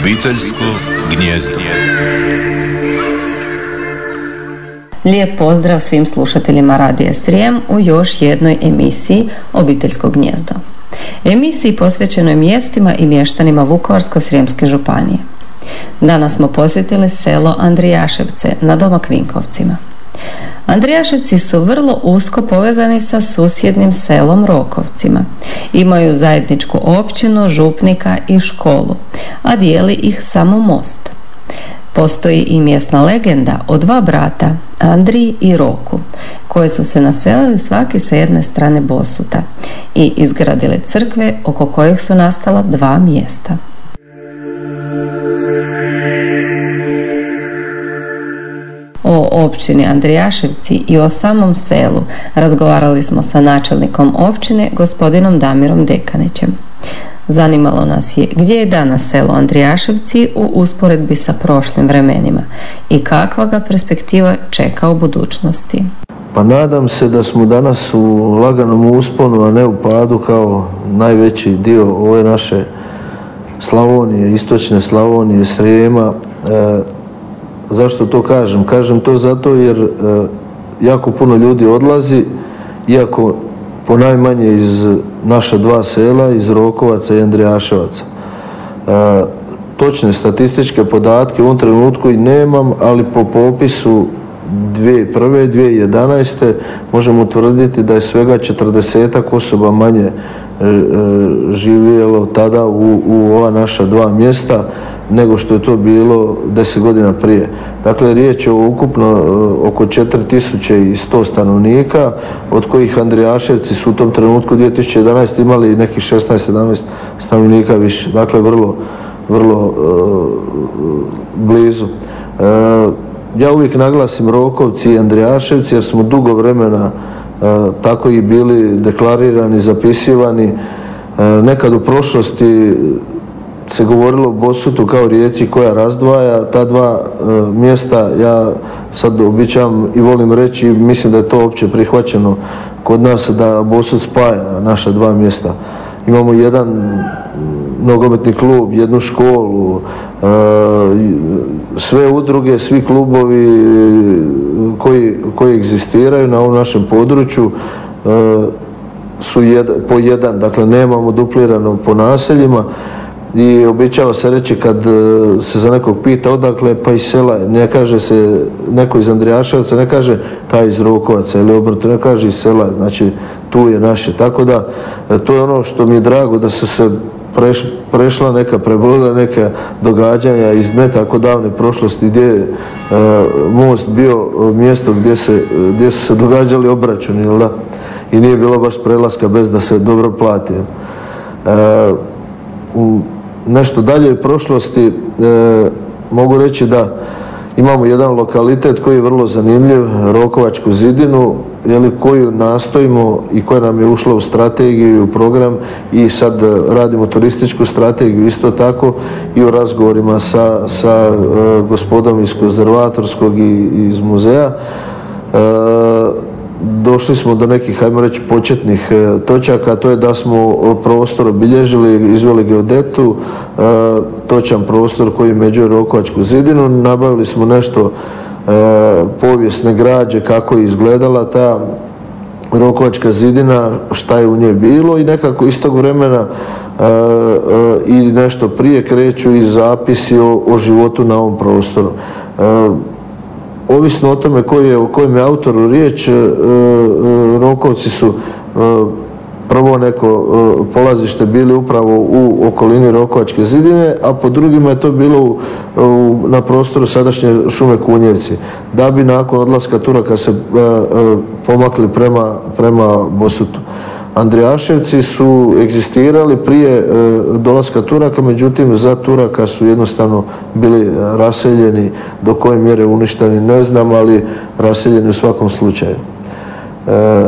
Obiteljsko gnjezdo. Lijep pozdrav svim slušateljima Radija Srijem u još jednoj emisiji Obiteljsko gnjezdo. Emisiji posvećenoj mjestima i mještanima Vukovarsko-Srijemske županije. Danas smo posjetili selo Andrijaševce na Doma Kvinkovcima. Andrijaševci su vrlo usko povezani sa susjednim selom Rokovcima. Imaju zajedničku općinu, župnika i školu, a dijeli ih samo most. Postoji i mjesna legenda o dva brata, Andriji i Roku, koji su se naselili svaki sa jedne strane Bosuta i izgradili crkve oko kojih su nastala dva mjesta. O općini Andrijaševci i o samom selu razgovarali smo sa načelnikom općine gospodinom Damirom Dekanićem. Zanimalo nas je gdje je danas selo Andrijaševci u usporedbi sa prošlim vremenima i kakva ga perspektiva čeka u budućnosti. Pa nadam se da smo danas u laganom usponu, a ne u padu kao najveći dio ove naše Slavonije, istočne Slavonije, Srijema. E, zašto to kažem? Kažem to zato jer e, jako puno ljudi odlazi, iako ponajmanje iz naša dva sela, iz Rokovaca i Andrijaševaca. E, točne statističke podatke u ovom trenutku i nemam, ali po popisu 2001. 2011. možemo utvrditi da je svega 40 osoba manje e, živjelo tada u, u ova naša dva mjesta nego što je to bilo deset godina prije. Dakle, riječ je o ukupno e, oko 4100 stanovnika, od kojih Andrijaševci su u tom trenutku 2011. imali nekih 16-17 stanovnika više. Dakle, vrlo, vrlo e, blizu. E, ja uvijek naglasim Rokovci i Andrijaševci jer smo dugo vremena tako i bili deklarirani, zapisivani. Nekad u prošlosti se govorilo o Bosutu kao rijeci koja razdvaja ta dva e, mjesta ja sad običavam i volim reći mislim da je to opće prihvaćeno kod nas da Bosut spaja naša dva mjesta. Imamo jedan nogometni klub, jednu školu, e, sve udruge, svi klubovi koji, koji egzistiraju na ovom našem području e, su po jedan, dakle nemamo duplirano po naseljima i običava se reći kad e, se za nekog pita odakle pa iz sela, ne kaže se neko iz Andrijaševca, ne kaže taj iz Rokovaca ili obrtu, ne kaže iz sela, znači tu je naše. Tako da e, to je ono što mi je drago da su se prešla neka prebolila neka događanja iz ne tako davne prošlosti gdje je e, most bio mjesto gdje, se, gdje su se događali obračuni, da? I nije bilo baš prelaska bez da se dobro plati. u nešto dalje u prošlosti e, mogu reći da imamo jedan lokalitet koji je vrlo zanimljiv, Rokovačku zidinu, jeli, koju nastojimo i koja nam je ušla u strategiju i u program i sad radimo turističku strategiju isto tako i u razgovorima sa, sa e, gospodom iz konzervatorskog i iz muzeja. E, došli smo do nekih, ajmo reći, početnih e, točaka, to je da smo prostor obilježili, izveli geodetu, e, točan prostor koji međuje Rokovačku zidinu, nabavili smo nešto e, povijesne građe, kako je izgledala ta Rokovačka zidina, šta je u njoj bilo i nekako istog vremena i nešto prije kreću i zapisi o životu na ovom prostoru ovisno o tome koji je, o kojem je autoru riječ, e, e, Rokovci su e, prvo neko polazište bili upravo u okolini Rokovačke zidine, a po drugima je to bilo na prostoru sadašnje šume Kunjevci, da bi nakon odlaska Turaka se pomakli prema, prema Bosutu. Andrijaševci su egzistirali prije e, dolaska Turaka, međutim za Turaka su jednostavno bili raseljeni, do koje mjere uništeni ne znam, ali raseljeni u svakom slučaju. E,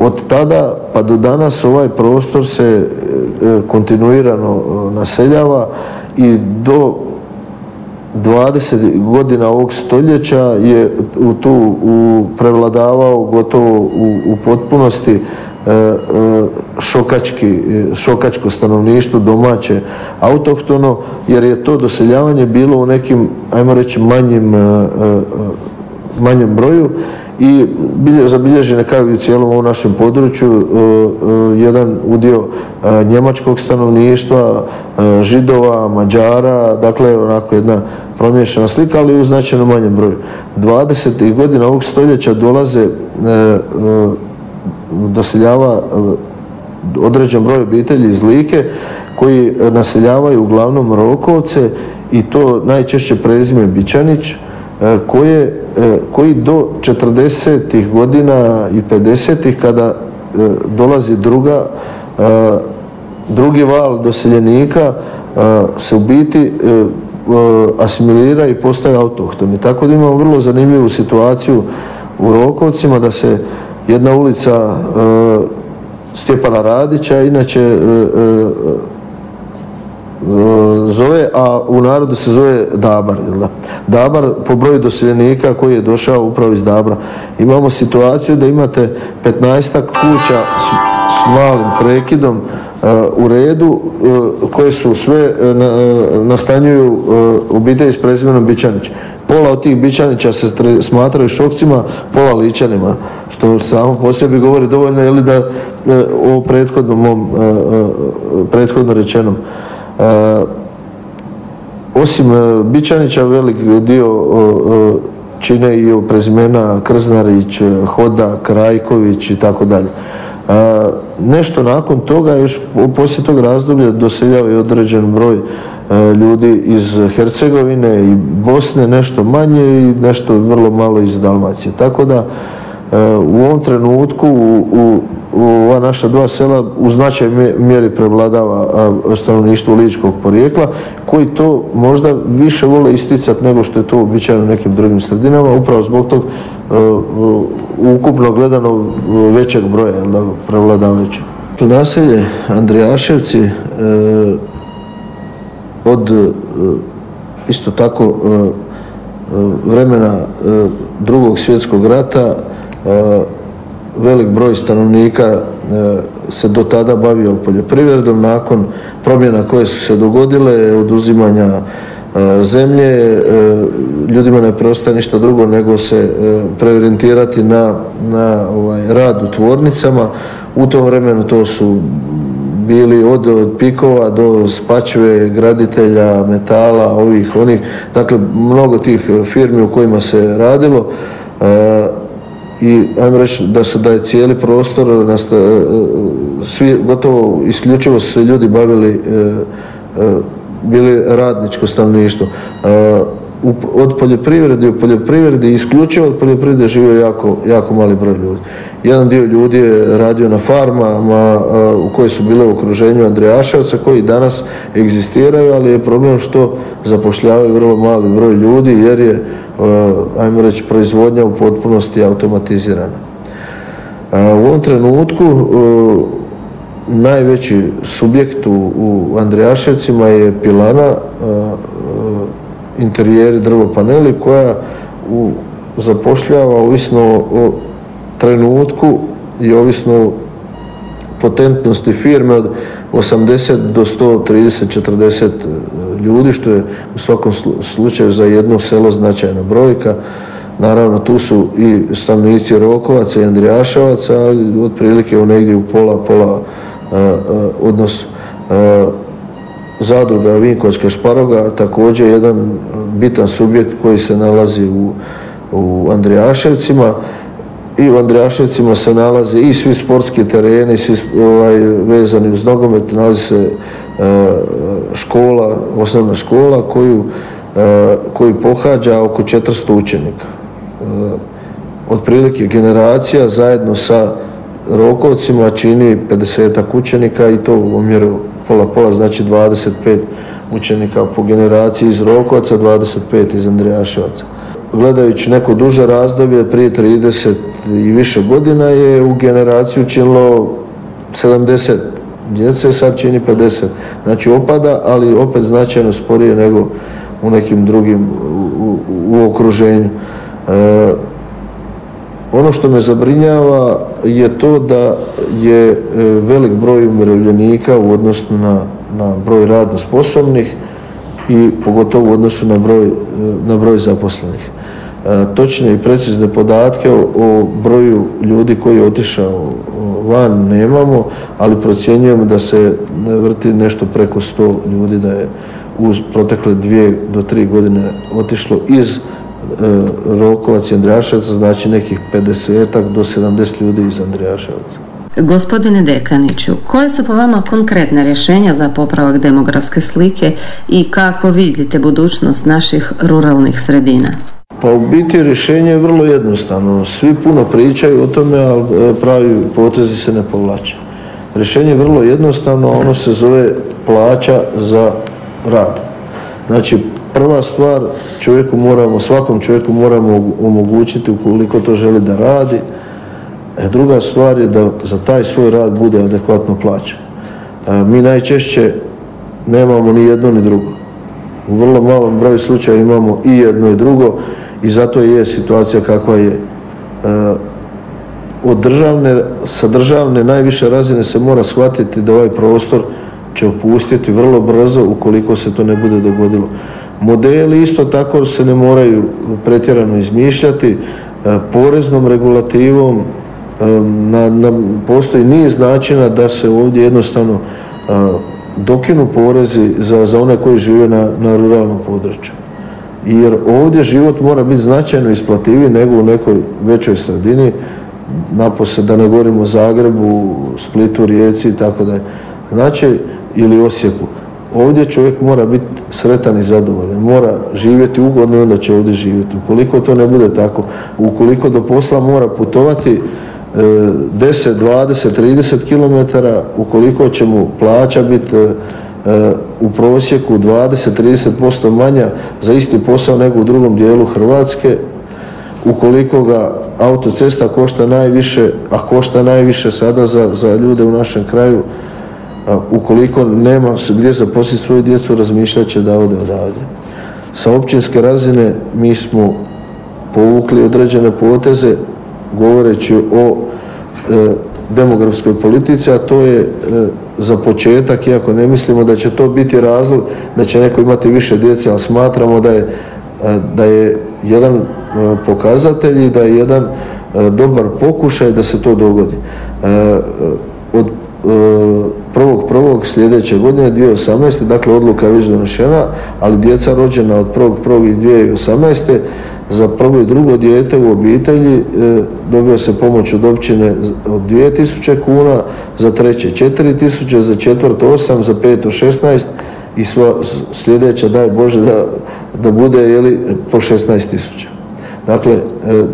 od tada pa do danas ovaj prostor se e, kontinuirano naseljava i do 20 godina ovog stoljeća je tu prevladavao gotovo u, u potpunosti šokački, šokačko stanovništvo domaće, autohtono, jer je to doseljavanje bilo u nekim, ajmo reći, manjim, manjem broju i zabilježene kao i u cijelom ovom našem području jedan udio njemačkog stanovništva, židova, mađara, dakle onako jedna promješana slika, ali u značajno manjem broju. 20. godina ovog stoljeća dolaze doseljava određen broj obitelji iz Like koji naseljavaju uglavnom Rokovce i to najčešće prezime Bičanić koje, koji do 40. godina i 50. kada dolazi druga drugi val doseljenika se u biti asimilira i postaje autohtoni. Tako da imamo vrlo zanimljivu situaciju u Rokovcima da se jedna ulica Stjepana Radića, inače zove, a u narodu se zove Dabar. Dabar po broju doseljenika koji je došao upravo iz Dabra. Imamo situaciju da imate 15 kuća s malim prekidom u redu koje su sve nastanjuju obitelji s prezimenom Bičanić. Pola od tih Bičanića se smatraju šokcima, pola ličanima, što samo po sebi govori dovoljno ili da o prethodnom mom, prethodno rečenom. Osim Bičanića velik dio čine i prezimena Krznarić, Hodak, Rajković i tako dalje. Nešto nakon toga, još poslije tog razdoblja doseljava i određen broj ljudi iz Hercegovine i Bosne, nešto manje i nešto vrlo malo iz Dalmacije. Tako da u ovom trenutku u, ova naša dva sela u značajnoj mjeri prevladava stanovništvo ličkog porijekla koji to možda više vole isticati nego što je to uobičajeno u nekim drugim sredinama upravo zbog tog ukupno gledano većeg broja prevladavajućeg. Naselje Andrijaševci od isto tako vremena drugog svjetskog rata velik broj stanovnika se do tada bavio poljoprivredom nakon promjena koje su se dogodile, oduzimanja zemlje, ljudima ne preostaje ništa drugo nego se preorijentirati na, na ovaj, rad u tvornicama. U tom vremenu to su bili od, od pikova do spačve, graditelja, metala, ovih, onih, dakle mnogo tih firmi u kojima se radilo i ajmo reći da se da je cijeli prostor svi gotovo isključivo su se ljudi bavili bili radničko stanovništvo od poljoprivrede u poljoprivredi isključivo od poljoprivrede živio jako, jako mali broj ljudi. Jedan dio ljudi je radio na farmama u koje su bile u okruženju Andrijaševca koji danas egzistiraju, ali je problem što zapošljavaju vrlo mali broj ljudi jer je, ajmo reći, proizvodnja u potpunosti automatizirana. U ovom trenutku najveći subjekt u Andrijaševcima je pilana interijeri drvo paneli koja u, zapošljava ovisno o trenutku i ovisno o potentnosti firme od 80 do 130, 40 ljudi što je u svakom slučaju za jedno selo značajna brojka. Naravno tu su i stanovnici Rokovaca i Andrijaševaca, ali otprilike u negdje u pola, pola odnos zadruga Vinkovačka Šparoga također jedan bitan subjekt koji se nalazi u, u Andrijaševcima i u Andrijaševcima se nalaze i svi sportski tereni, svi ovaj, vezani uz nogomet, nalazi se e, škola, osnovna škola koju, e, koju pohađa oko 400 učenika. E, otprilike generacija zajedno sa Rokovcima čini 50 učenika i to u omjeru pola pola, znači 25 učenika po generaciji iz Rokovaca, 25 iz Andrijaševaca. Gledajući neko duže razdoblje, prije 30 i više godina je u generaciju činilo 70 djece, sad čini 50. Znači opada, ali opet značajno sporije nego u nekim drugim u okruženju. E, Ono što me zabrinjava je to da je e, velik broj umirovljenika u odnosu na, na broj radno sposobnih i pogotovo u odnosu na broj, e, na broj zaposlenih. E, točne i precizne podatke o, broju ljudi koji je otišao van nemamo, ali procjenjujemo da se vrti nešto preko 100 ljudi da je u protekle dvije do tri godine otišlo iz Rokovac i Andrijaševac, znači nekih 50 do 70 ljudi iz Andrijaševca. Gospodine Dekaniću, koje su po vama konkretne rješenja za popravak demografske slike i kako vidite budućnost naših ruralnih sredina? Pa u biti rješenje je vrlo jednostavno. Svi puno pričaju o tome, ali e, pravi potezi se ne povlače. Rješenje je vrlo jednostavno, ono se zove plaća za rad. Znači prva stvar čovjeku moramo, svakom čovjeku moramo omogućiti ukoliko to želi da radi. E, druga stvar je da za taj svoj rad bude adekvatno plaćen. E, mi najčešće nemamo ni jedno ni drugo. U vrlo malom broju slučaja imamo i jedno i drugo i zato je situacija kakva je. E, od državne, sa državne najviše razine se mora shvatiti da ovaj prostor će opustiti vrlo brzo ukoliko se to ne bude dogodilo. Modeli isto tako se ne moraju pretjerano izmišljati, e, poreznom regulativom e, na, na, postoji niz načina da se ovdje jednostavno e, dokinu porezi za, za one koji žive na, na ruralnom području. Jer ovdje život mora biti značajno isplativiji nego u nekoj većoj sredini, napose da ne govorimo o Zagrebu, Splitu, Rijeci i tako da je. Znači, ili Osijeku ovdje čovjek mora biti sretan i zadovoljan, mora živjeti ugodno i onda će ovdje živjeti. Ukoliko to ne bude tako, ukoliko do posla mora putovati 10, 20, 30 km, ukoliko će mu plaća biti e, e, u prosjeku 20-30% manja za isti posao nego u drugom dijelu Hrvatske, ukoliko ga autocesta košta najviše, a košta najviše sada za, za ljude u našem kraju, ukoliko nema gdje zaposliti svoju djecu razmišljat će da ode odavde. Sa općinske razine mi smo povukli određene poteze govoreći o e, demografskoj politici, a to je e, za početak, iako ne mislimo da će to biti razlog da će neko imati više djece, ali smatramo da je, e, da je jedan pokazatelj i da je jedan dobar pokušaj da se to dogodi. Od prvog prvog sljedeće godine 2018. dakle odluka je već donešena, ali djeca rođena od prvog prvog i 2018. za prvo i drugo dijete u obitelji e, dobija se pomoć od općine od 2000 kuna, za treće 4000, za četvrto 8, za peto 16 i sva sljedeća daj Bože da, da bude jeli, po 16 tisuća. Dakle, e,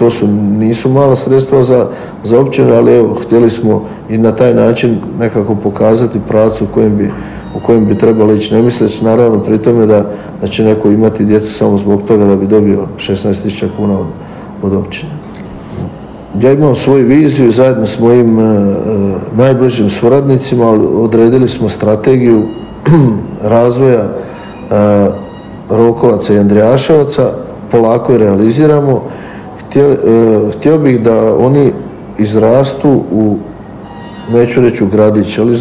to su, nisu mala sredstva za, za općine, ali evo, htjeli smo i na taj način nekako pokazati pracu u kojem bi, u kojem bi trebalo ići. Ne misleći naravno pri tome da, da će neko imati djecu samo zbog toga da bi dobio 16.000 kuna od, od općine. Ja imam svoju viziju zajedno s mojim e, e, najbližim suradnicima, odredili smo strategiju razvoja e, Rokovaca i Andrijaševaca, polako je realiziramo E, htio, bih da oni izrastu u, neću reći u gradić, ali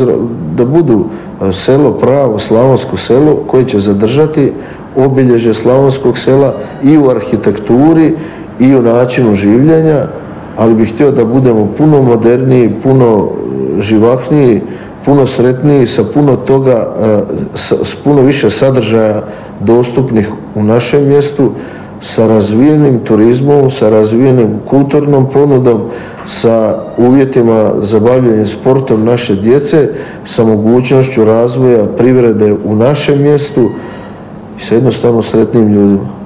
da budu e, selo pravo, slavonsko selo koje će zadržati obilježje slavonskog sela i u arhitekturi i u načinu življenja, ali bih htio da budemo puno moderniji, puno živahniji, puno sretniji, sa puno toga, e, s puno više sadržaja dostupnih u našem mjestu, sa razvijenim turizmom, sa razvijenim kulturnom ponudom, sa uvjetima za bavljanje sportom naše djece, sa mogućnošću razvoja privrede u našem mjestu i sa jednostavno sretnim ljudima.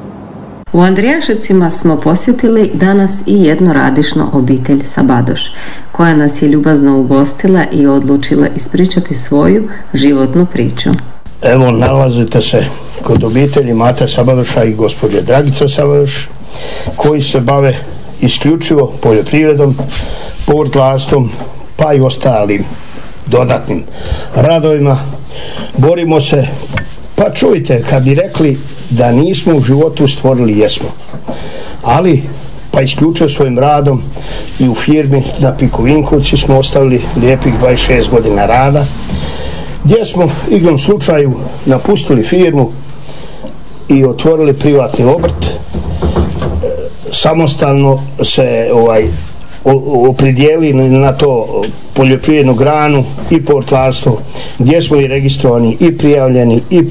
U Andrijaševcima smo posjetili danas i jedno radišno obitelj Sabadoš, koja nas je ljubazno ugostila i odlučila ispričati svoju životnu priču. Evo, nalazite se kod obitelji Mate Sabadoša i gospođe Dragica Sabadoš, koji se bave isključivo poljoprivredom, povrtlarstvom, pa i ostalim dodatnim radovima. Borimo se, pa čujte, kad bi rekli da nismo u životu stvorili, jesmo. Ali pa isključio svojim radom i u firmi na Piku Vinkovci smo ostavili lijepih 26 godina rada gdje smo igrom slučaju napustili firmu i otvorili privatni obrt. Samostalno se ovaj opredijeli na to poljoprivrednu granu i portlarstvo gdje smo i registrovani i prijavljeni i,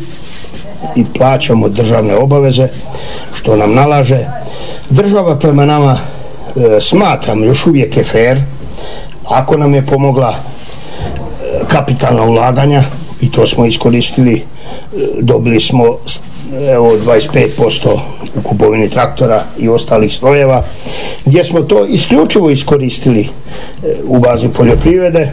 i plaćamo državne obaveze što nam nalaže. Država prema nama e, smatram još uvijek je fair ako nam je pomogla e, kapitalna ulaganja i to smo iskoristili e, dobili smo evo 25% u kupovini traktora i ostalih strojeva gdje smo to isključivo iskoristili e, u bazi poljoprivrede. E,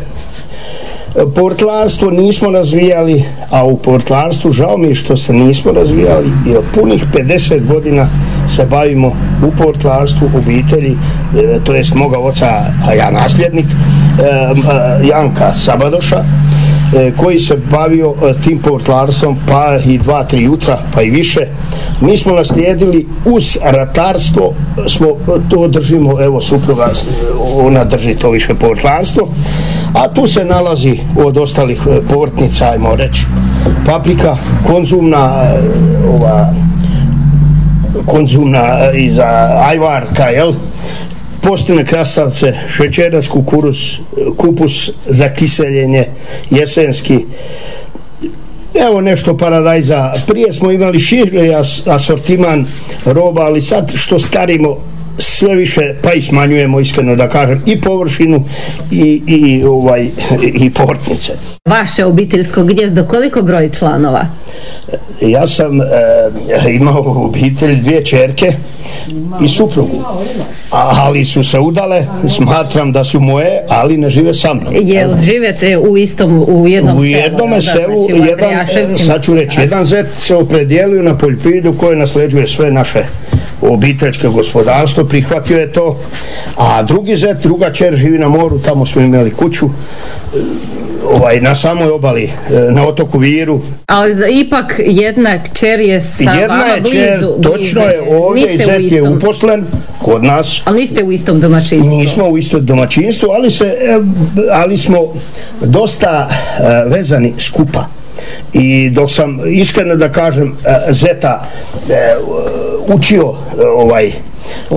portlarstvo nismo razvijali a u portlarstvu žao mi što se nismo razvijali jer punih 50 godina se bavimo u portlarstvu obitelji e, to jest moga oca a ja nasljednik Janka Sabadoša koji se bavio e, tim portlarstvom pa i dva, tri jutra pa i više. Mi smo naslijedili uz ratarstvo smo to držimo evo supruga ona drži to više portlarstvo a tu se nalazi od ostalih e, portnica ajmo reći paprika konzumna ova konzumna iza ajvarka jel postine krastavce, šećeras, kukuruz, kupus za kiseljenje, jesenski, evo nešto paradajza. Prije smo imali širi asortiman roba, ali sad što starimo sve više pa i smanjujemo iskreno da kažem i površinu i, i, ovaj, i portnice. Vaše obiteljsko gnjezdo koliko broj članova? Ja sam e, imao obitelj dvije čerke i suprugu. ali su se udale, smatram da su moje, ali ne žive sa mnom. Jel živete u istom, u jednom u jednom selu? selu, znači jedan, sad ću reći, jedan zet se opredijelio na poljoprivredu koje nasleđuje sve naše obiteljsko gospodarstvo, prihvatio je to, a drugi zet, druga čer živi na moru, tamo smo imali kuću, ovaj, na samoj obali, e, na otoku Viru. Ali ipak jedna kćer je sa jedna vama je čer, blizu. Točno je, ovdje i zet je uposlen kod nas. Ali niste u istom domaćinstvu? Nismo u istom domaćinstvu, ali, se, e, ali smo dosta e, vezani skupa i dok sam iskreno da kažem Zeta učio ovaj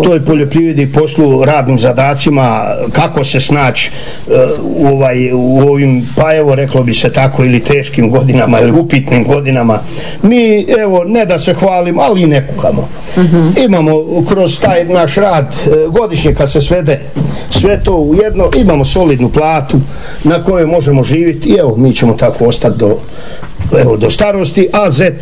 toj poljoprivredi poslu radnim zadacima kako se snaći e, u, ovaj, u ovim pa evo reklo bi se tako ili teškim godinama ili upitnim godinama. Mi evo ne da se hvalim ali i ne kukamo. Uh imamo kroz taj naš rad e, godišnje kad se svede sve to u jedno imamo solidnu platu na kojoj možemo živjeti i evo mi ćemo tako ostati do, evo, do starosti a Z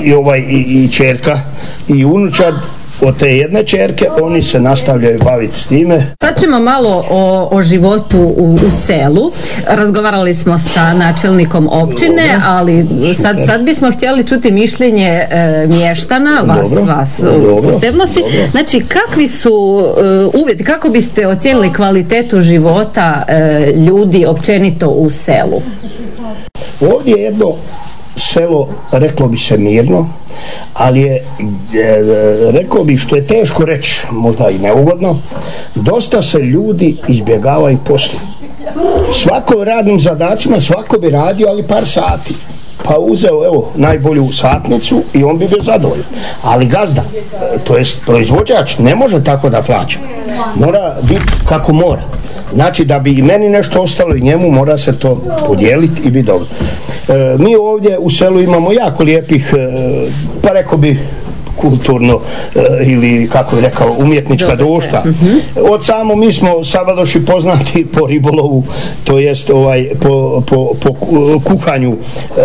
i ovaj i, i čerka i unučad od te jedne čerke oni se nastavljaju baviti s time. Sad ćemo malo o, o životu u, u, selu. Razgovarali smo sa načelnikom općine, Dobro. ali sad, sad bismo htjeli čuti mišljenje e, mještana, vas, Dobro. vas u posebnosti. Znači, kakvi su e, uvjeti, kako biste ocijenili kvalitetu života e, ljudi općenito u selu? Ovdje je jedno selo, reklo bi se mirno, ali je, e, rekao bi što je teško reći, možda i neugodno, dosta se ljudi izbjegavaju poslu. Svako radnim zadacima, svako bi radio, ali par sati pa uzeo evo najbolju satnicu i on bi bio zadovoljan. Ali gazda, to jest proizvođač, ne može tako da plaća. Mora biti kako mora. Znači da bi i meni nešto ostalo i njemu mora se to podijeliti i biti dobro. E, mi ovdje u selu imamo jako lijepih, e, pa rekao bi kulturno e, ili kako je rekao umjetnička društva. Mhm. Od samo mi smo Sabadoši poznati po ribolovu, to jest ovaj po, po, po kuhanju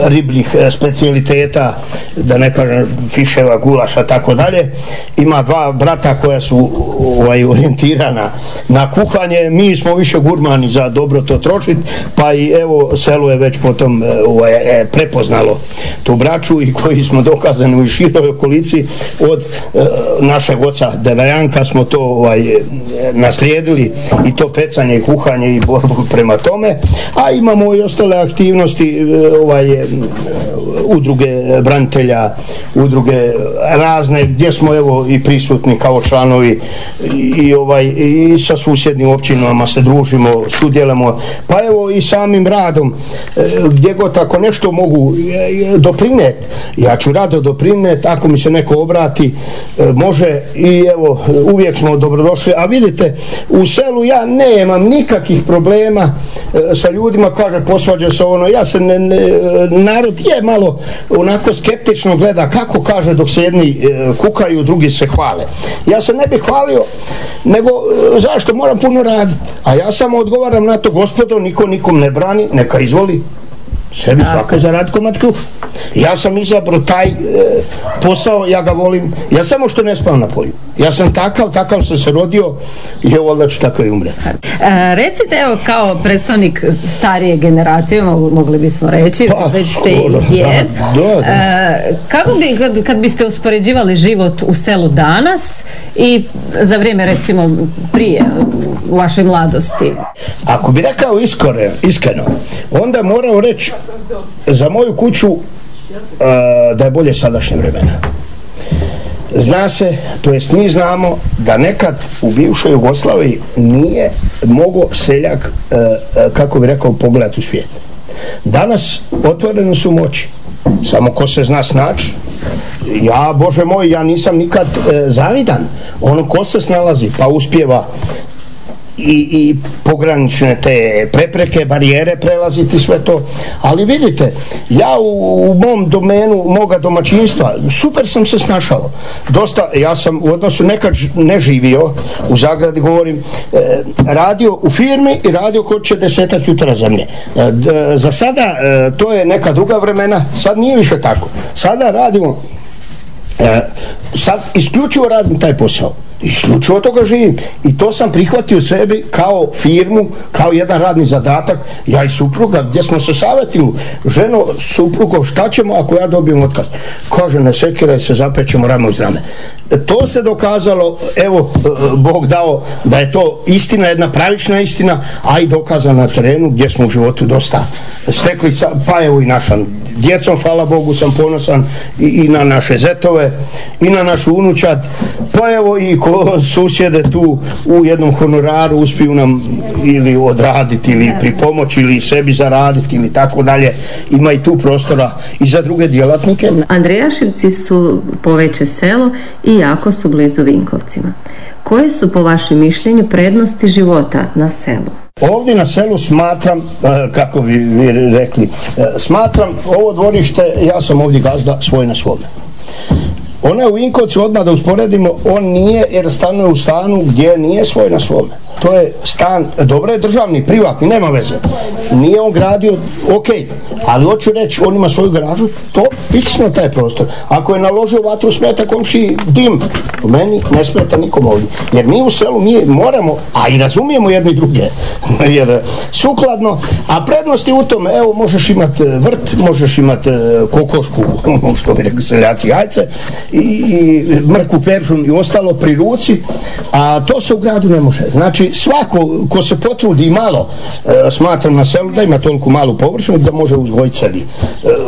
ribljih e, specijaliteta, da ne kažem fiševa, gulaša, tako dalje. Ima dva brata koja su ovaj orijentirana na kuhanje, mi smo više gurmani za dobro to trošiti, pa i evo selo je već potom e, ovaj, prepoznalo tu braću i koji smo dokazani u široj okolici od našeg oca Deda Janka smo to ovaj, naslijedili i to pecanje i kuhanje i borbu prema tome, a imamo i ostale aktivnosti ovaj, udruge branitelja, udruge razne gdje smo evo i prisutni kao članovi i, ovaj i sa susjednim općinama se družimo, sudjelujemo, pa evo i samim radom e, gdje god ako nešto mogu e, doprineti, ja ću rado doprineti, ako mi se neko obrati, e, može i evo uvijek smo dobrodošli, a vidite u selu ja nemam nikakvih problema sa ljudima, kaže posvađa se ono, ja se ne, narod je malo onako skeptično gleda kako kaže dok se jedni kukaju, drugi se hvale. Ja se ne bih hvalio, nego zašto? Moram puno raditi, a ja samo odgovaram na to, gospodo, niko nikom ne brani, neka izvoli sebi svako zarad komad. Ja sam izabrao taj e, posao, ja ga volim, ja samo što ne spavam na polju. Ja sam takav, takav sam se rodio i evo da ću tako i umre. E, recite, evo, kao predstavnik starije generacije, mogli bismo reći, pa, već ste i djed. E, kako bi, kad, kad biste uspoređivali život u selu danas i za vrijeme, recimo, prije, u vašoj mladosti? Ako bi rekao iskore, iskreno, onda morao reći za moju kuću uh, da je bolje sadašnje vremena. Zna se, to jest mi znamo da nekad u bivšoj Jugoslaviji nije mogo seljak, uh, uh, kako bi rekao, pogledati u svijet. Danas otvoreno su moći. Samo ko se zna snaći, ja, Bože moj, ja nisam nikad e, zavidan. Ono ko se snalazi, pa uspjeva i, i pogranične te prepreke, barijere prelaziti sve to. Ali vidite, ja u, u mom domenu, moga domaćinstva, super sam se snašao. Dosta, ja sam u odnosu nekad ne živio, u Zagradi govorim, e, radio u firmi i radio kod će desetak jutra zemlje. E, d, za sada, e, to je neka druga vremena, sad nije više tako. Sada radimo, e, sad isključivo radim taj posao isključivo toga živim. I to sam prihvatio sebi kao firmu, kao jedan radni zadatak. Ja i supruga gdje smo se savjetili. Ženo, suprugo, šta ćemo ako ja dobijem otkaz? Kaže ne sekiraj se, zapećemo rame uz rame. To se dokazalo evo, Bog dao da je to istina, jedna pravična istina a i dokazana na terenu gdje smo u životu dosta stekli, pa evo i našam djecom, hvala Bogu sam ponosan i, i na naše zetove i na našu unučat pa evo i ko susjede tu u jednom honoraru uspiju nam ili odraditi ili pripomoći ili sebi zaraditi ili tako dalje. Ima i tu prostora i za druge djelatnike. Andrejaševci su poveće selo i jako su blizu Vinkovcima koje su po vašem mišljenju prednosti života na selu? Ovdje na selu smatram, e, kako bi vi rekli, e, smatram ovo dvorište, ja sam ovdje gazda svoj na svome. Ona u Vinkovcu odmah da usporedimo, on nije jer stanuje u stanu gdje nije svoj na svome. To je stan, dobro je državni, privatni, nema veze. Nije on gradio, ok, ali hoću reći, on ima svoju garažu, to fiksno taj prostor. Ako je naložio vatru smeta komši dim, u meni ne smeta nikom ovdje. Jer mi u selu mi moramo, a i razumijemo jedni druge, jer sukladno, a prednosti u tome, evo možeš imati vrt, možeš imati kokošku, što bi rekli seljaci jajce, i, i mrku peržun i ostalo pri ruci, a to se u gradu ne može. Znači svako ko se potrudi malo, e, smatram na selu da ima toliko malu površinu da može uzgojiti seli e,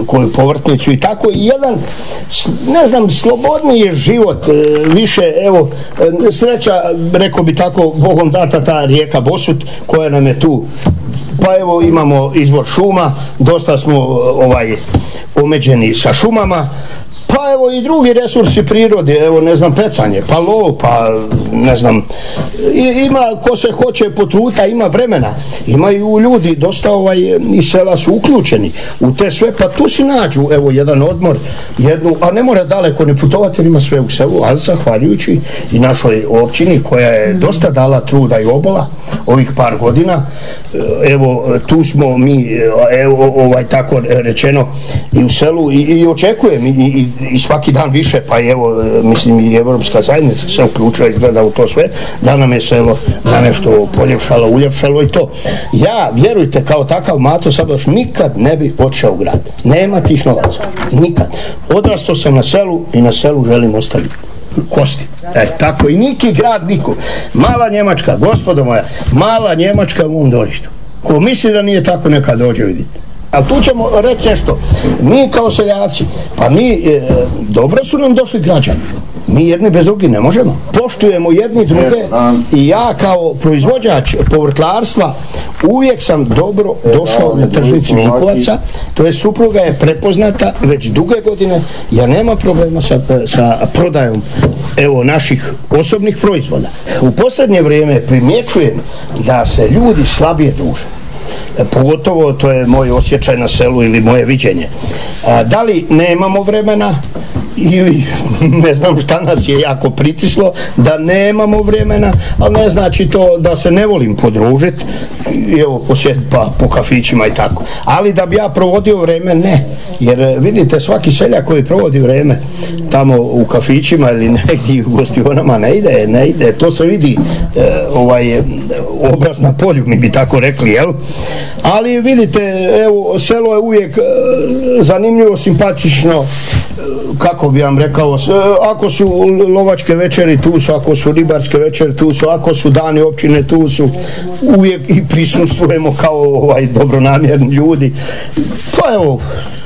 koju povrtnicu i tako i jedan, ne znam, slobodniji je život, e, više, evo, e, sreća, rekao bi tako, Bogom data ta rijeka Bosut koja nam je tu pa evo imamo izvor šuma, dosta smo ovaj omeđeni sa šumama, Pa evo i drugi resursi prirode, evo ne znam pecanje, pa lov, pa ne znam, I, ima ko se hoće potruta, ima vremena, imaju ljudi, dosta ovaj, iz sela su uključeni u te sve, pa tu si nađu, evo jedan odmor, jednu, a ne mora daleko ne putovati jer ima sve u selu, ali zahvaljujući i našoj općini koja je dosta dala truda i obola ovih par godina, evo tu smo mi, evo ovaj tako rečeno i u selu i, i očekujem i, i, i svaki dan više, pa evo, e, mislim i Evropska zajednica se uključila izgleda u to sve, da nam je selo na nešto poljepšalo, uljepšalo i to. Ja, vjerujte, kao takav Mato Sabadoš nikad ne bi otišao u grad. Nema tih novaca. Nikad. Odrastao sam na selu i na selu želim ostaviti kosti. E, tako i niki grad, niko. Mala Njemačka, gospodo moja, mala Njemačka u mom dvorištu. Ko misli da nije tako, neka dođe vidjeti. Ali tu ćemo reći nešto. Mi kao seljaci, pa mi, e, dobro su nam došli građani. Mi jedni bez drugih ne možemo. Poštujemo jedni druge i ja kao proizvođač povrtlarstva uvijek sam dobro došao na tržnici Vinkovaca. To je supruga je prepoznata već duge godine. Ja nema problema sa, sa prodajom evo naših osobnih proizvoda. U posljednje vrijeme primjećujem da se ljudi slabije duže pogotovo to je moj osjećaj na selu ili moje viđenje. da li nemamo vremena ili ne znam šta nas je jako pritislo da nemamo vremena, ali ne znači to da se ne volim podružiti i evo posjetiti pa po kafićima i tako. Ali da bi ja provodio vreme, ne. Jer e, vidite, svaki seljak koji provodi vreme tamo u kafićima ili negdje u gostionama ne ide, ne ide. To se vidi e, ovaj obraz na polju, mi bi tako rekli, jel? Ali vidite, evo, selo je uvijek e, zanimljivo, simpatično, kako bi vam rekao, ako su lovačke večeri tu su, ako su ribarske večeri tu su, ako su dani općine tu su, uvijek i prisustvujemo kao ovaj dobronamjerni ljudi. Pa evo,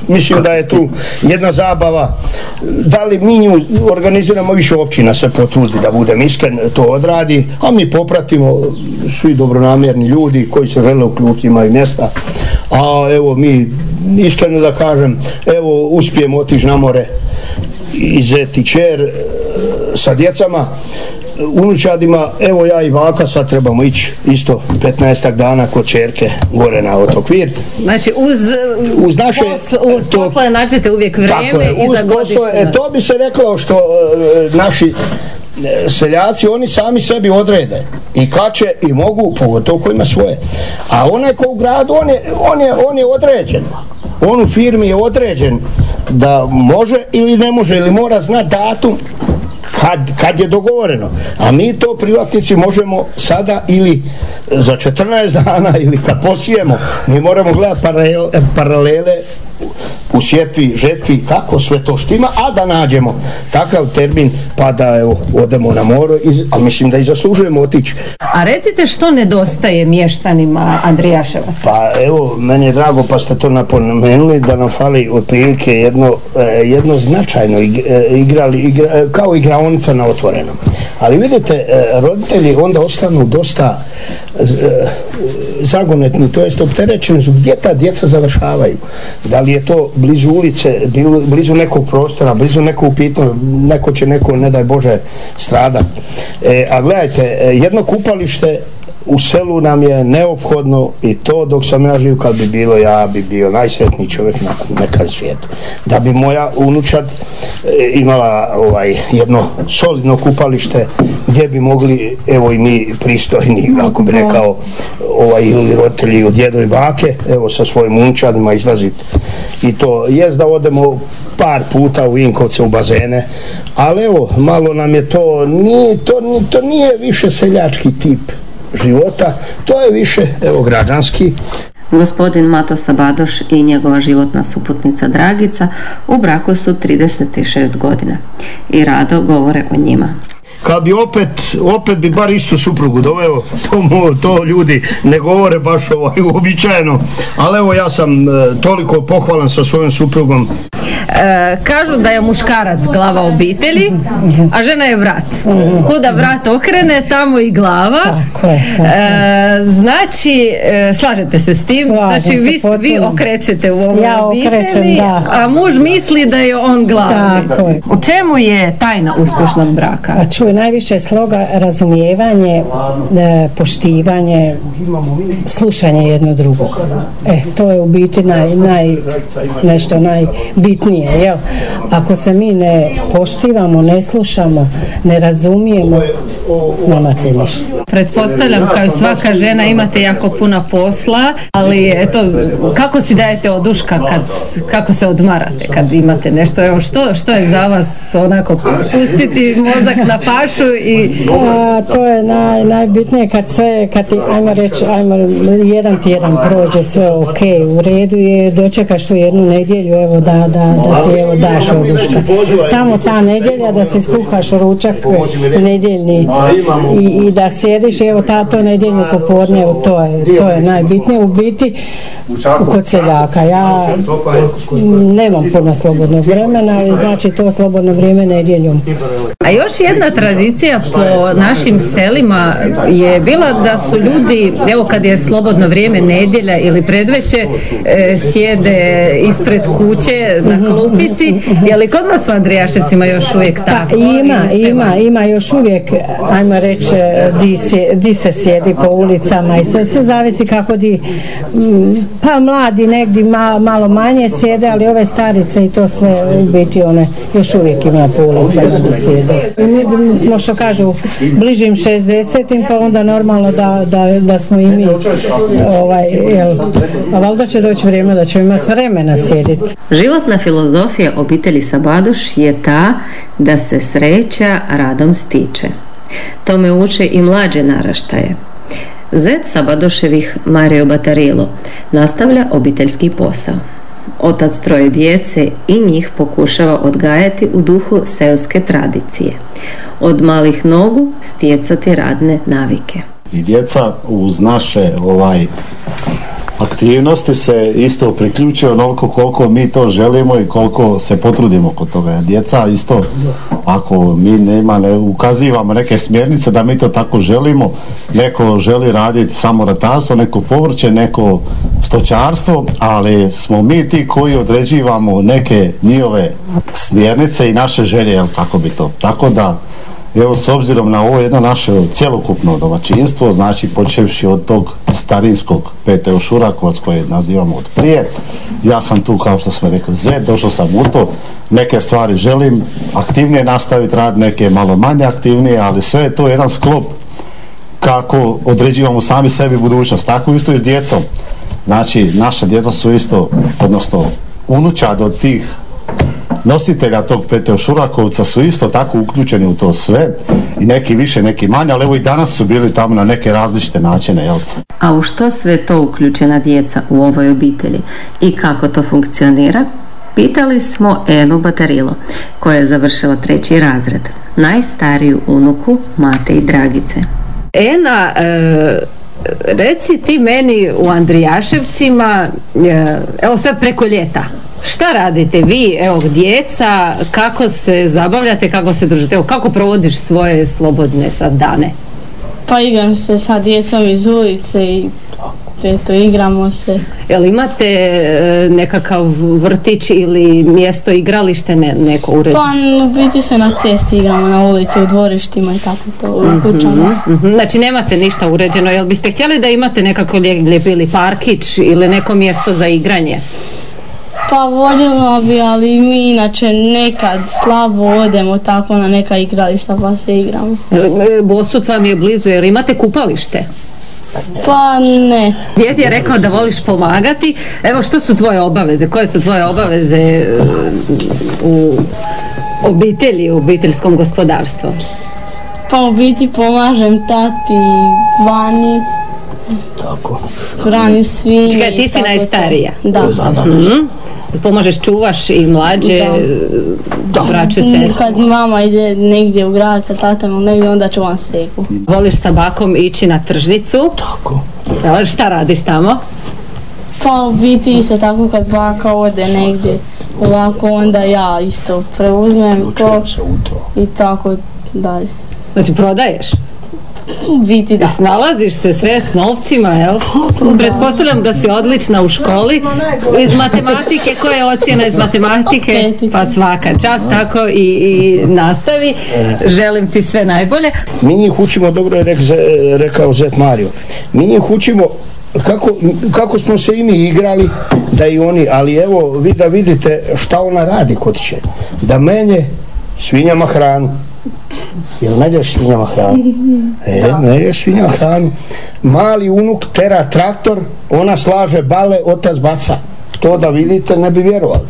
mislim da je tu jedna zabava. Da li mi nju organiziramo više općina se potrudi da budem iskren, to odradi, a mi popratimo svi dobronamjerni ljudi koji se žele uključiti imaju mjesta. A evo mi iskreno da kažem, evo uspijemo otići na more i zeti čer e, sa djecama unučadima, evo ja i Vaka sad trebamo ići isto 15 dana kod čerke gore na otok Vir. Znači uz, uz naše uz to, posle nađete uvijek vrijeme i za e, to bi se reklo što e, naši seljaci oni sami sebi odrede i kače i mogu, pogotovo ko ima svoje. A onaj ko u gradu, on je, on je, on je određen. On u firmi je određen da može ili ne može ili mora znati datum kad, kad je dogovoreno. A mi to privatnici možemo sada ili za 14 dana ili kad posijemo, mi moramo gledati paralele u sjetvi, žetvi, kako sve to štima, a da nađemo takav termin pa da evo, odemo na moro, a mislim da i zaslužujemo otići. A recite što nedostaje mještanima Andrijaševac? Pa evo, meni je drago pa ste to napomenuli da nam fali otprilike jedno, e, jedno značajno e, igrali, igra, kao igraonica na otvorenom. Ali vidite, e, roditelji onda ostanu dosta zagonetni, to jest opterećeni su gdje ta djeca završavaju. Da li je to blizu ulice, blizu nekog prostora, blizu nekog upitno, neko će neko, ne daj Bože, strada. E, a gledajte, e, jedno kupalište u selu nam je neophodno i to dok sam ja živ kad bi bilo ja bi bio najsretniji čovjek na nekom svijetu. Da bi moja unučad e, imala ovaj jedno solidno kupalište gdje bi mogli evo i mi pristojni ako bi rekao ovaj ili roditelji od djedo i bake evo sa svojim unučadima izlaziti i to jest da odemo par puta u Vinkovce u bazene ali evo malo nam je to nije, to, to nije više seljački tip života, to je više evo građanski. Gospodin Mato Sabadoš i njegova životna suputnica Dragica u braku su 36 godina i rado govore o njima kad bi opet, opet bi bar istu suprugu doveo, to, to ljudi ne govore baš ovaj uobičajeno, ali evo ja sam e, toliko pohvalan sa svojom suprugom E, kažu da je muškarac glava obitelji, a žena je vrat. Kuda vrat okrene, tamo i glava. Tako je, e, znači, e, slažete se s tim? znači, vi, vi okrećete u ovom ja obitelji, a muž misli da je on glava. U čemu je tajna uspješnog braka? A čuje najviše sloga razumijevanje, poštivanje, slušanje jedno drugog. E, to je u biti naj, naj, nešto najbitnije bitnije, jel? Ako se mi ne poštivamo, ne slušamo, ne razumijemo, nema tu ništa. Pretpostavljam kao svaka žena imate jako puno posla, ali eto, kako si dajete oduška kad, kako se odmarate kad imate nešto, evo što, što je za vas onako pustiti mozak na pašu i... A, to je naj, najbitnije kad sve, kad ti, ajmo reći, ajmo, jedan tjedan prođe sve ok, u redu je, dočekaš tu jednu nedjelju, evo da, da, da si evo daš oduška. Samo ta nedjelja da si skuhaš ručak nedjeljni i, i da sjediš, evo ta to nedjeljno popodne, evo to je, to je najbitnije. U biti, kod seljaka, ja nemam puno slobodnog vremena, ali znači to slobodno vrijeme nedjeljom. A još jedna tradicija po našim selima je bila da su ljudi, evo kad je slobodno vrijeme nedjelja ili predveće, e, sjede ispred kuće na klupici. Je li kod vas u Andrijašecima još uvijek Pa tako? ima, Ili ste ima, ima još uvijek, ajmo reći, di, di se sjedi po ulicama i sve, sve zavisi kako di, mm, pa mladi negdje ma- malo manje sjede, ali ove starice i to sve u biti one još uvijek ima po ulicama di sjede. Smo što kažu bližim 60 pa onda normalno da, da, da smo i mi ovaj, jel, a valjda će doći vrijeme da ćemo imati vremena sjediti. Životna filozofija obitelji Sabadoš je ta da se sreća radom stiče. Tome uče i mlađe naraštaje. Zet Sabadoševih Mario Batarilo nastavlja obiteljski posao. Otac troje djece i njih pokušava odgajati u duhu seoske tradicije. Od malih nogu stjecati radne navike. i djeca uz naše ovaj aktivnosti se isto priključuju onoliko koliko mi to želimo i koliko se potrudimo kod toga. Djeca isto, ako mi nema, ne ukazivamo neke smjernice da mi to tako želimo, neko želi raditi samo ratarstvo, neko povrće, neko stočarstvo, ali smo mi ti koji određivamo neke njihove smjernice i naše želje, jel kako bi to. Tako da Evo, s obzirom na ovo jedno naše cjelokupno domaćinstvo, znači počevši od tog starinskog P.T. Šurakovac koje nazivamo od prije, ja sam tu, kao što smo rekli, Z, došao sam u to, neke stvari želim aktivnije nastaviti rad, neke malo manje aktivnije, ali sve je to jedan sklop kako određivamo sami sebi budućnost, tako isto i s djecom. Znači, naša djeca su isto, odnosno unučad od tih nositelja tog Peteo Šurakovca su isto tako uključeni u to sve i neki više, neki manje, ali evo i danas su bili tamo na neke različite načine, jel? A u što sve to uključena djeca u ovoj obitelji i kako to funkcionira? Pitali smo Enu Batarilo, koja je završila treći razred, najstariju unuku Mate i Dragice. Ena, e, reci ti meni u Andrijaševcima, e, evo sad preko ljeta, šta radite vi, evo djeca, kako se zabavljate, kako se družite, evo kako provodiš svoje slobodne sad dane? Pa igram se sa djecom iz ulice i eto igramo se. Jel imate e, nekakav vrtić ili mjesto igralište ne, neko uređeno? Pa u biti se na cesti igramo na ulici, u dvorištima i tako to, u kućama. Mhm, Znači nemate ništa uređeno, jel biste htjeli da imate nekako lijep ili parkić ili neko mjesto za igranje? Pa voljela bi, ali mi inače nekad slabo odemo tako na neka igrališta pa se igramo. Bosut vam je blizu, jer imate kupalište? Pa ne, Djed je rekao da voliš pomagati. Evo što su tvoje obaveze? Koje su tvoje obaveze e, u obitelji, u obiteljskom gospodarstvu? pa u biti pomažem tati vani, Tako. hrani svinje. Čekaj, ti si tako to. najstarija? Da. Mhm. Pomožeš, čuvaš i mlađe, Da. braću, sestru. Kad mama ide negdje u grad sa tatom ili negdje, onda čuvam steku. Voliš sa bakom ići na tržnicu? Tako. Jel, Šta radiš tamo? Pa u biti isto tako kad baka ode negdje ovako onda ja isto preuzmem se to. i tako dalje. Znači prodaješ? Biti da. Snalaziš se sve s novcima, jel? Pretpostavljam da si odlična u školi. Iz matematike, koja je ocjena iz matematike? Pa svaka čast, tako i, i nastavi. Želim ti sve najbolje. Mi njih učimo, dobro je rek, rekao Zet Mario, mi njih učimo kako, kako smo se i mi igrali, da i oni, ali evo vi da vidite šta ona radi kod će. Da menje svinjama hranu. Jel menješ svinjama hranu? E, menješ svinjama hranu. Mali unuk tera traktor, ona slaže bale, otac baca. To da vidite ne bi vjerovali.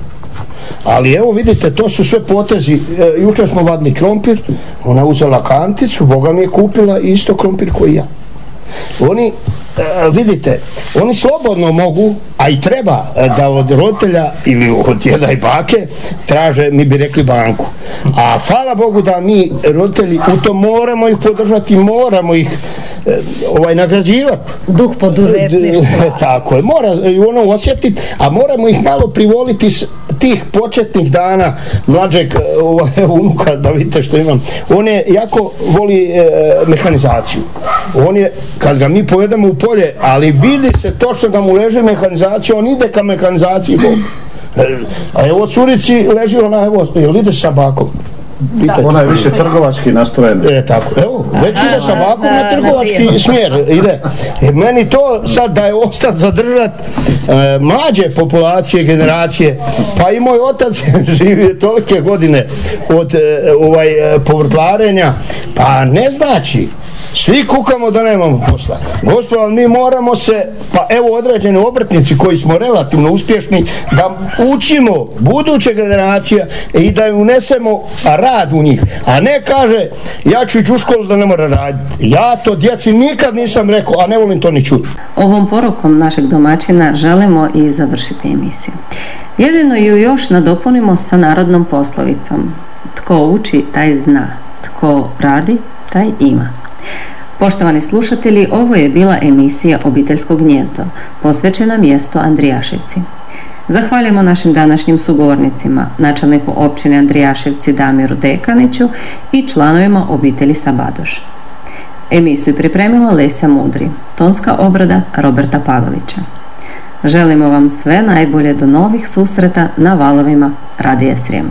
Ali evo vidite, to su sve potezi. E, jučer smo vadni krompir, ona uzela kanticu, Boga mi je kupila isto krompir koji ja. Oni, vidite, oni slobodno mogu, a i treba e, da od roditelja ili od djeda i bake traže, mi bi rekli banku. A hvala Bogu da mi roditelji u to moramo ih podržati, moramo ih e, ovaj nagrađivati. Duh poduzetništva. Tako je, mora i ono osjetiti, a moramo ih malo privoliti s tih početnih dana mlađeg e, ovaj, unuka, da vidite što imam. On je jako voli e, mehanizaciju. On je, kad ga mi povedemo u polje, ali vidi se točno da mu leže mehanizacija, on ide ka mehanizaciji. E, A evo curici leži ona, evo, jel ideš sa bakom? Pitajte. Ona je više trgovački nastrojena. E, tako, evo, već ide sa da, na trgovački smjer, ide. E, meni to sad da je ostat zadržat e, mlađe populacije, generacije, pa i moj otac živi tolike godine od e, ovaj e, povrtlarenja, pa ne znači svi kukamo da nemamo posla. Gospodo, mi moramo se, pa evo određeni obrtnici koji smo relativno uspješni, da učimo buduće generacije i da unesemo rad u njih. A ne kaže, ja ću ići u školu da ne mora raditi. Ja to djeci nikad nisam rekao, a ne volim to ni čuti. Ovom porukom našeg domaćina želimo i završiti emisiju. Jedino ju još nadopunimo sa narodnom poslovicom. Tko uči, taj zna. Tko radi, taj ima. Poštovani slušatelji, ovo je bila emisija Obiteljsko gnjezdo, posvećena mjestu Andrijaševci. Zahvaljujemo našim današnjim sugovornicima, načelniku općine Andrijaševci Damiru Dekaniću i članovima obitelji Sabadoš. Emisiju pripremila Lesja Mudri, tonska obrada Roberta Pavelića. Želimo vam sve najbolje do novih susreta na valovima Radija Srijem.